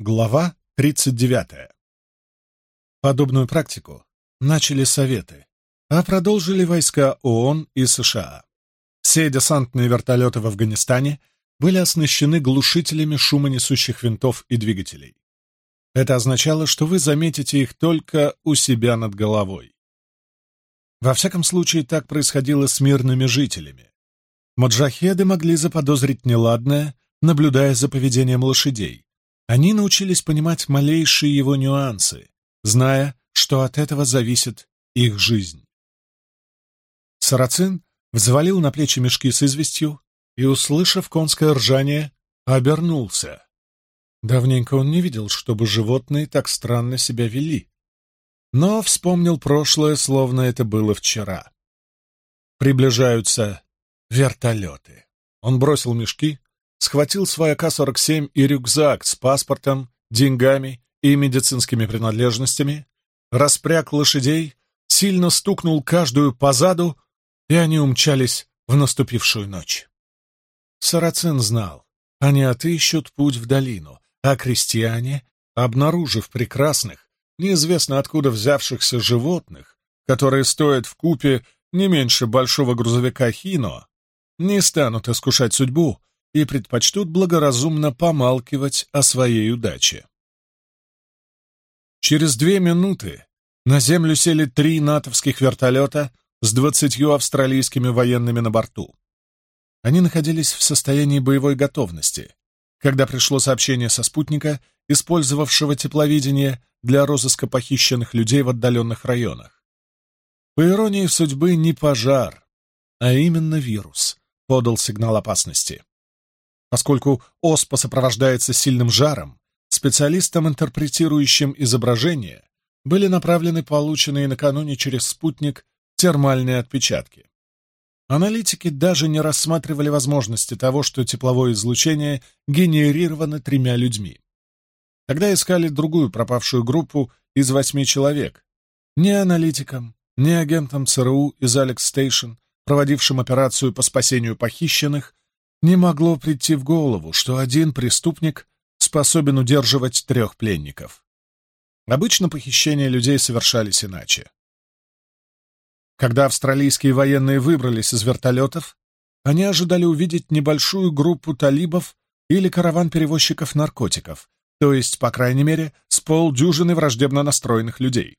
Глава 39. Подобную практику начали Советы, а продолжили войска ООН и США. Все десантные вертолеты в Афганистане были оснащены глушителями шумонесущих винтов и двигателей. Это означало, что вы заметите их только у себя над головой. Во всяком случае, так происходило с мирными жителями. Маджахеды могли заподозрить неладное, наблюдая за поведением лошадей, они научились понимать малейшие его нюансы, зная, что от этого зависит их жизнь. Сарацин взвалил на плечи мешки с известью и, услышав конское ржание, обернулся. Давненько он не видел, чтобы животные так странно себя вели, но вспомнил прошлое, словно это было вчера. Приближаются вертолеты. Он бросил мешки схватил свояка 47 и рюкзак с паспортом, деньгами и медицинскими принадлежностями, распряг лошадей, сильно стукнул каждую по заду, и они умчались в наступившую ночь. Сарацин знал, они отыщут путь в долину, а крестьяне, обнаружив прекрасных, неизвестно откуда взявшихся животных, которые стоят в купе не меньше большого грузовика Хино, не станут искушать судьбу и предпочтут благоразумно помалкивать о своей удаче. Через две минуты на землю сели три натовских вертолета с двадцатью австралийскими военными на борту. Они находились в состоянии боевой готовности, когда пришло сообщение со спутника, использовавшего тепловидение для розыска похищенных людей в отдаленных районах. По иронии судьбы, не пожар, а именно вирус подал сигнал опасности поскольку оспа сопровождается сильным жаром, специалистам, интерпретирующим изображение, были направлены полученные накануне через спутник термальные отпечатки. Аналитики даже не рассматривали возможности того, что тепловое излучение генерировано тремя людьми. Тогда искали другую пропавшую группу из восьми человек. Ни аналитикам, ни агентам ЦРУ из Алекс Стейшн, проводившим операцию по спасению похищенных, не могло прийти в голову, что один преступник способен удерживать трех пленников. Обычно похищения людей совершались иначе. Когда австралийские военные выбрались из вертолетов, они ожидали увидеть небольшую группу талибов или караван перевозчиков наркотиков, то есть, по крайней мере, с полдюжины враждебно настроенных людей.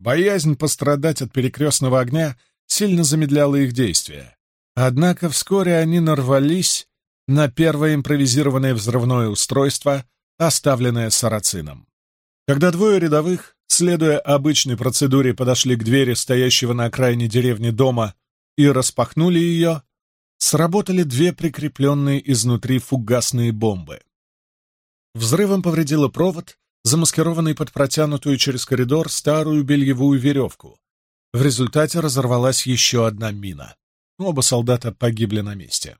Боязнь пострадать от перекрестного огня сильно замедляла их действия, Однако вскоре они нарвались на первое импровизированное взрывное устройство, оставленное сарацином. Когда двое рядовых, следуя обычной процедуре, подошли к двери стоящего на окраине деревни дома и распахнули ее, сработали две прикрепленные изнутри фугасные бомбы. Взрывом повредило провод, замаскированный под протянутую через коридор старую бельевую веревку. В результате разорвалась еще одна мина. Оба солдата погибли на месте.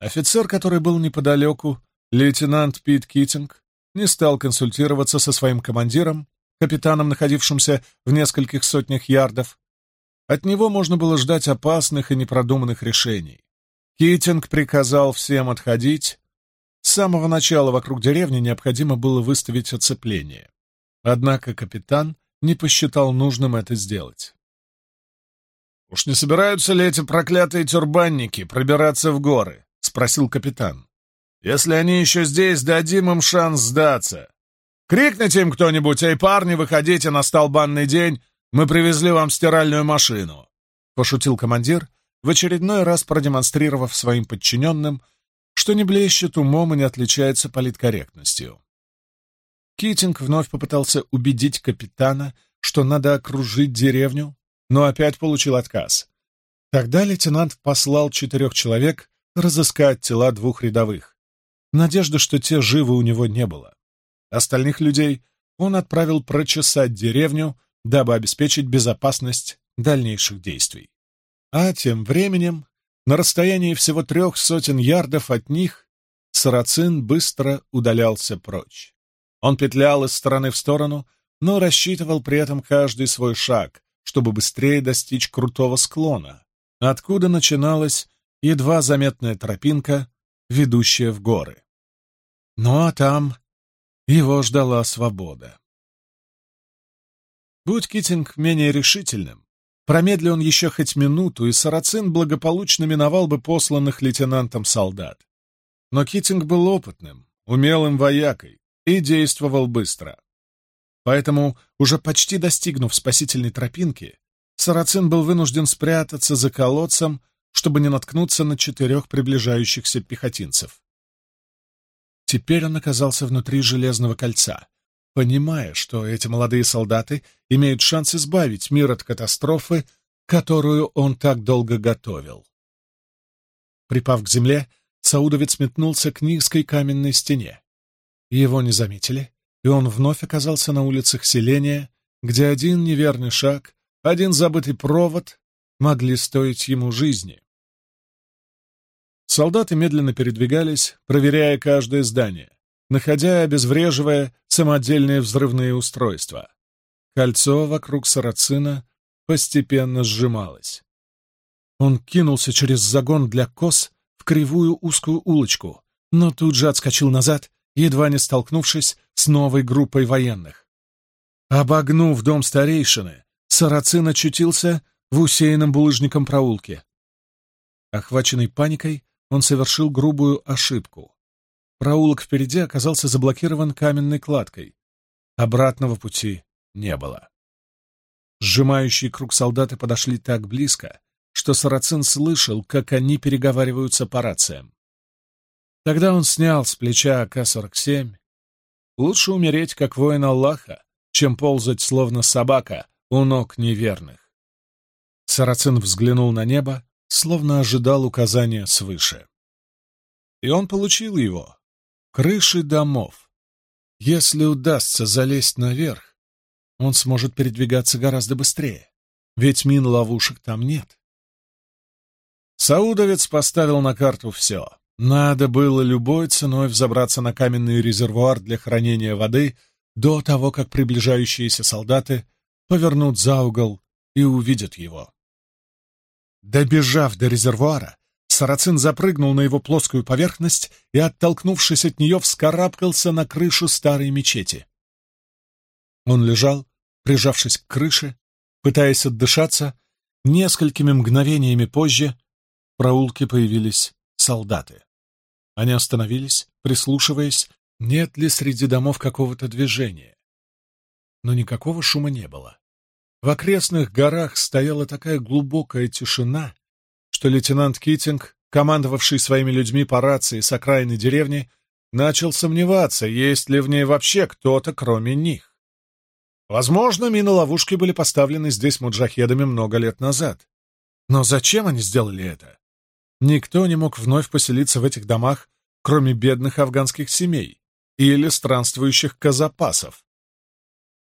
Офицер, который был неподалеку, лейтенант Пит Китинг, не стал консультироваться со своим командиром, капитаном, находившимся в нескольких сотнях ярдов. От него можно было ждать опасных и непродуманных решений. Китинг приказал всем отходить. С самого начала вокруг деревни необходимо было выставить оцепление. Однако капитан не посчитал нужным это сделать. «Уж не собираются ли эти проклятые тюрбанники пробираться в горы?» — спросил капитан. «Если они еще здесь, дадим им шанс сдаться. Крикните им кто-нибудь, эй, парни, выходите, настал банный день, мы привезли вам стиральную машину!» — пошутил командир, в очередной раз продемонстрировав своим подчиненным, что не блещет умом и не отличается политкорректностью. Китинг вновь попытался убедить капитана, что надо окружить деревню, но опять получил отказ. Тогда лейтенант послал четырех человек разыскать тела двух рядовых. Надежда, что те живы у него не было. Остальных людей он отправил прочесать деревню, дабы обеспечить безопасность дальнейших действий. А тем временем, на расстоянии всего трех сотен ярдов от них, Сарацин быстро удалялся прочь. Он петлял из стороны в сторону, но рассчитывал при этом каждый свой шаг, чтобы быстрее достичь крутого склона, откуда начиналась едва заметная тропинка, ведущая в горы. Ну а там его ждала свобода. Будь Китинг менее решительным, промедли он еще хоть минуту, и Сарацин благополучно миновал бы посланных лейтенантом солдат. Но Китинг был опытным, умелым воякой и действовал быстро. Поэтому, уже почти достигнув спасительной тропинки, Сарацин был вынужден спрятаться за колодцем, чтобы не наткнуться на четырех приближающихся пехотинцев. Теперь он оказался внутри Железного кольца, понимая, что эти молодые солдаты имеют шанс избавить мир от катастрофы, которую он так долго готовил. Припав к земле, Саудовец метнулся к низкой каменной стене. Его не заметили, и он вновь оказался на улицах селения, где один неверный шаг, один забытый провод могли стоить ему жизни. Солдаты медленно передвигались, проверяя каждое здание, находя и обезвреживая самодельные взрывные устройства. Кольцо вокруг сарацина постепенно сжималось. Он кинулся через загон для коз в кривую узкую улочку, но тут же отскочил назад едва не столкнувшись с новой группой военных. Обогнув дом старейшины, Сарацин очутился в усеянном булыжником проулке. Охваченный паникой, он совершил грубую ошибку. Проулок впереди оказался заблокирован каменной кладкой. Обратного пути не было. Сжимающие круг солдаты подошли так близко, что Сарацин слышал, как они переговариваются по рациям. Тогда он снял с плеча К-47. Лучше умереть, как воин Аллаха, чем ползать, словно собака, у ног неверных. Сарацин взглянул на небо, словно ожидал указания свыше. И он получил его. Крыши домов. Если удастся залезть наверх, он сможет передвигаться гораздо быстрее, ведь мин ловушек там нет. Саудовец поставил на карту все надо было любой ценой взобраться на каменный резервуар для хранения воды до того, как приближающиеся солдаты повернут за угол и увидят его. Добежав до резервуара, Сарацин запрыгнул на его плоскую поверхность и, оттолкнувшись от нее, вскарабкался на крышу старой мечети. Он лежал, прижавшись к крыше, пытаясь отдышаться, несколькими мгновениями позже в проулке появились солдаты. Они остановились, прислушиваясь, нет ли среди домов какого-то движения. Но никакого шума не было. В окрестных горах стояла такая глубокая тишина, что лейтенант Китинг, командовавший своими людьми по рации с окраины деревни, начал сомневаться, есть ли в ней вообще кто-то, кроме них. Возможно, мины-ловушки были поставлены здесь муджахедами много лет назад. Но зачем они сделали это? Никто не мог вновь поселиться в этих домах, кроме бедных афганских семей или странствующих казапасов.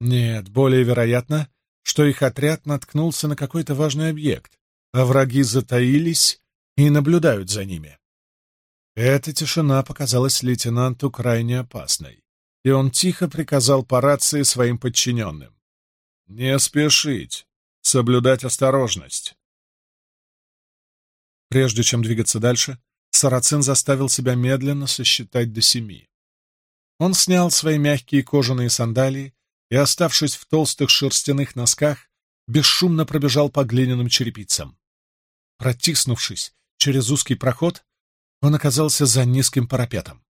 Нет, более вероятно, что их отряд наткнулся на какой-то важный объект, а враги затаились и наблюдают за ними. Эта тишина показалась лейтенанту крайне опасной, и он тихо приказал по рации своим подчиненным. «Не спешить, соблюдать осторожность. Прежде чем двигаться дальше, Сарацин заставил себя медленно сосчитать до семи. Он снял свои мягкие кожаные сандалии и, оставшись в толстых шерстяных носках, бесшумно пробежал по глиняным черепицам. Протиснувшись через узкий проход, он оказался за низким парапетом.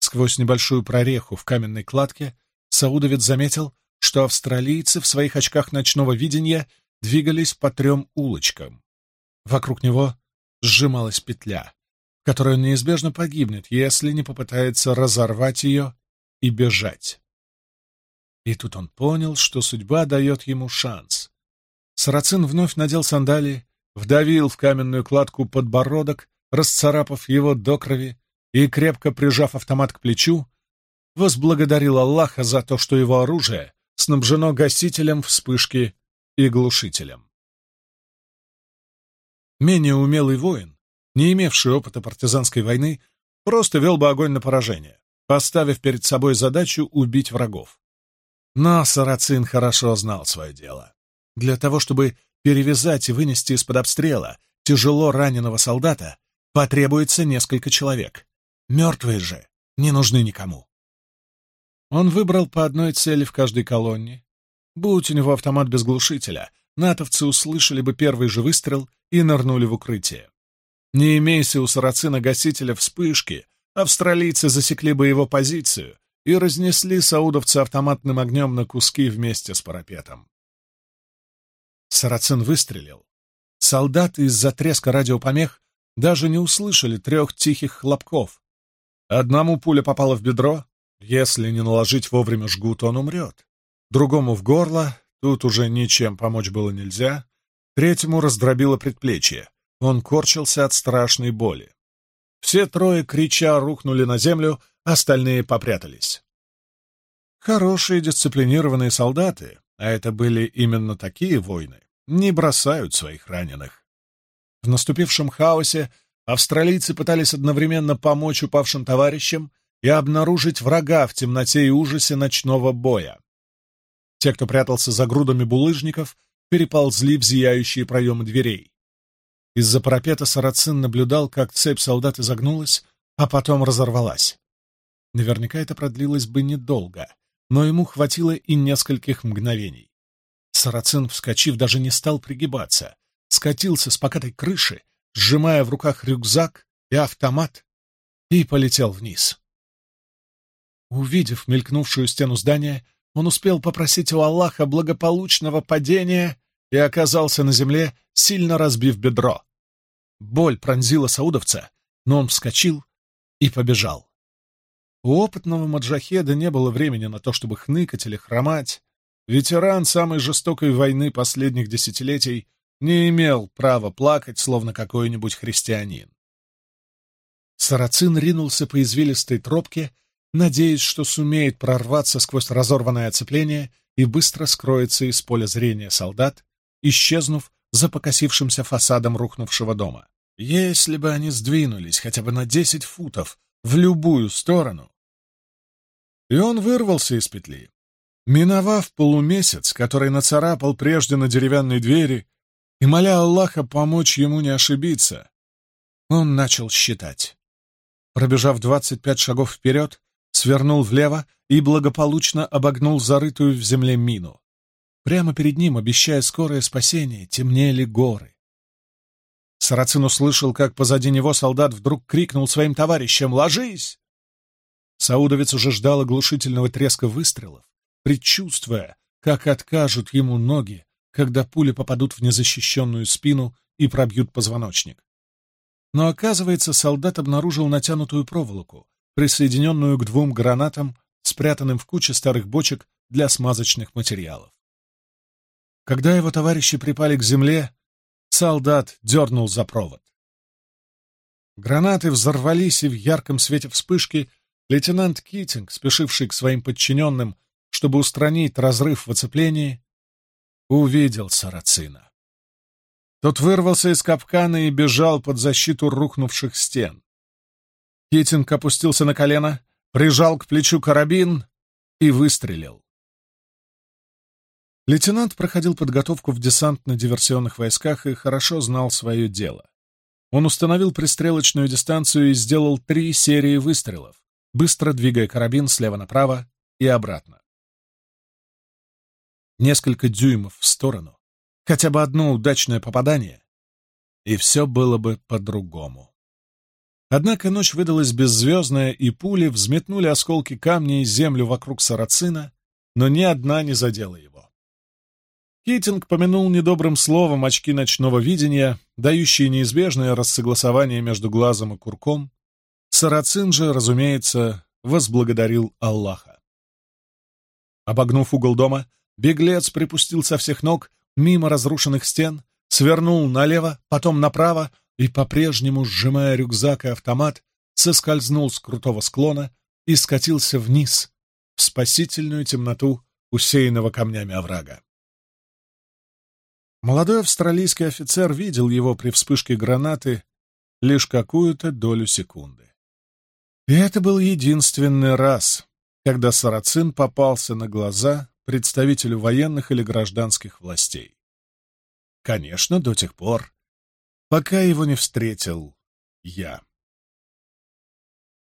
Сквозь небольшую прореху в каменной кладке Саудовец заметил, что австралийцы в своих очках ночного видения двигались по трем улочкам. Вокруг него сжималась петля, в которой он неизбежно погибнет, если не попытается разорвать ее и бежать. И тут он понял, что судьба дает ему шанс. Сарацин вновь надел сандалии, вдавил в каменную кладку подбородок, расцарапав его до крови и, крепко прижав автомат к плечу, возблагодарил Аллаха за то, что его оружие снабжено гасителем вспышки и глушителем менее умелый воин, не имевший опыта партизанской войны, просто вел бы огонь на поражение, поставив перед собой задачу убить врагов. Но Сарацин хорошо знал свое дело. Для того, чтобы перевязать и вынести из-под обстрела тяжело раненого солдата, потребуется несколько человек. Мертвые же не нужны никому. Он выбрал по одной цели в каждой колонне. Будь у него автомат без глушителя, натовцы услышали бы первый же выстрел и нырнули в укрытие. Не имейся у сарацина-гасителя вспышки, австралийцы засекли бы его позицию и разнесли саудовца автоматным огнем на куски вместе с парапетом. Сарацин выстрелил. Солдаты из-за треска радиопомех даже не услышали трех тихих хлопков. Одному пуля попала в бедро, если не наложить вовремя жгут, он умрет. Другому в горло, Тут уже ничем помочь было нельзя. Третьему раздробило предплечье. Он корчился от страшной боли. Все трое, крича, рухнули на землю, остальные попрятались. Хорошие дисциплинированные солдаты, а это были именно такие войны, не бросают своих раненых. В наступившем хаосе австралийцы пытались одновременно помочь упавшим товарищам и обнаружить врага в темноте и ужасе ночного боя. Те, кто прятался за грудами булыжников, переползли в зияющие проемы дверей. Из-за парапета Сарацин наблюдал, как цепь солдат изогнулась, а потом разорвалась. Наверняка это продлилось бы недолго, но ему хватило и нескольких мгновений. Сарацин, вскочив, даже не стал пригибаться, скатился с покатой крыши, сжимая в руках рюкзак и автомат, и полетел вниз. Увидев мелькнувшую стену здания, он успел попросить у Аллаха благополучного падения и оказался на земле, сильно разбив бедро. Боль пронзила саудовца, но он вскочил и побежал. У опытного маджахеда не было времени на то, чтобы хныкать или хромать. Ветеран самой жестокой войны последних десятилетий не имел права плакать, словно какой-нибудь христианин. Сарацин ринулся по извилистой тропке, надеясь, что сумеет прорваться сквозь разорванное оцепление и быстро скроется из поля зрения солдат, исчезнув за покосившимся фасадом рухнувшего дома. Если бы они сдвинулись хотя бы на десять футов в любую сторону... И он вырвался из петли. Миновав полумесяц, который нацарапал прежде на деревянной двери, и моля Аллаха помочь ему не ошибиться, он начал считать. Пробежав двадцать пять шагов вперед, свернул влево и благополучно обогнул зарытую в земле мину. Прямо перед ним, обещая скорое спасение, темнели горы. Сарацин услышал, как позади него солдат вдруг крикнул своим товарищам «Ложись!». Саудовец уже ждал оглушительного треска выстрелов, предчувствуя, как откажут ему ноги, когда пули попадут в незащищенную спину и пробьют позвоночник. Но, оказывается, солдат обнаружил натянутую проволоку, присоединенную к двум гранатам, спрятанным в куче старых бочек для смазочных материалов. Когда его товарищи припали к земле, солдат дернул за провод. Гранаты взорвались, и в ярком свете вспышки лейтенант Китинг, спешивший к своим подчиненным, чтобы устранить разрыв в оцеплении, увидел Сарацина. Тот вырвался из капкана и бежал под защиту рухнувших стен. Китинг опустился на колено, прижал к плечу карабин и выстрелил. Лейтенант проходил подготовку в десантно-диверсионных войсках и хорошо знал свое дело. Он установил пристрелочную дистанцию и сделал три серии выстрелов, быстро двигая карабин слева направо и обратно. Несколько дюймов в сторону, хотя бы одно удачное попадание, и все было бы по-другому. Однако ночь выдалась беззвездная, и пули взметнули осколки камней и землю вокруг сарацина, но ни одна не задела его. Хейтинг помянул недобрым словом очки ночного видения, дающие неизбежное рассогласование между глазом и курком. Сарацин же, разумеется, возблагодарил Аллаха. Обогнув угол дома, беглец припустил со всех ног мимо разрушенных стен, свернул налево, потом направо, и по-прежнему, сжимая рюкзак и автомат, соскользнул с крутого склона и скатился вниз, в спасительную темноту усеянного камнями оврага. Молодой австралийский офицер видел его при вспышке гранаты лишь какую-то долю секунды. И это был единственный раз, когда сарацин попался на глаза представителю военных или гражданских властей. Конечно, до тех пор, пока его не встретил я.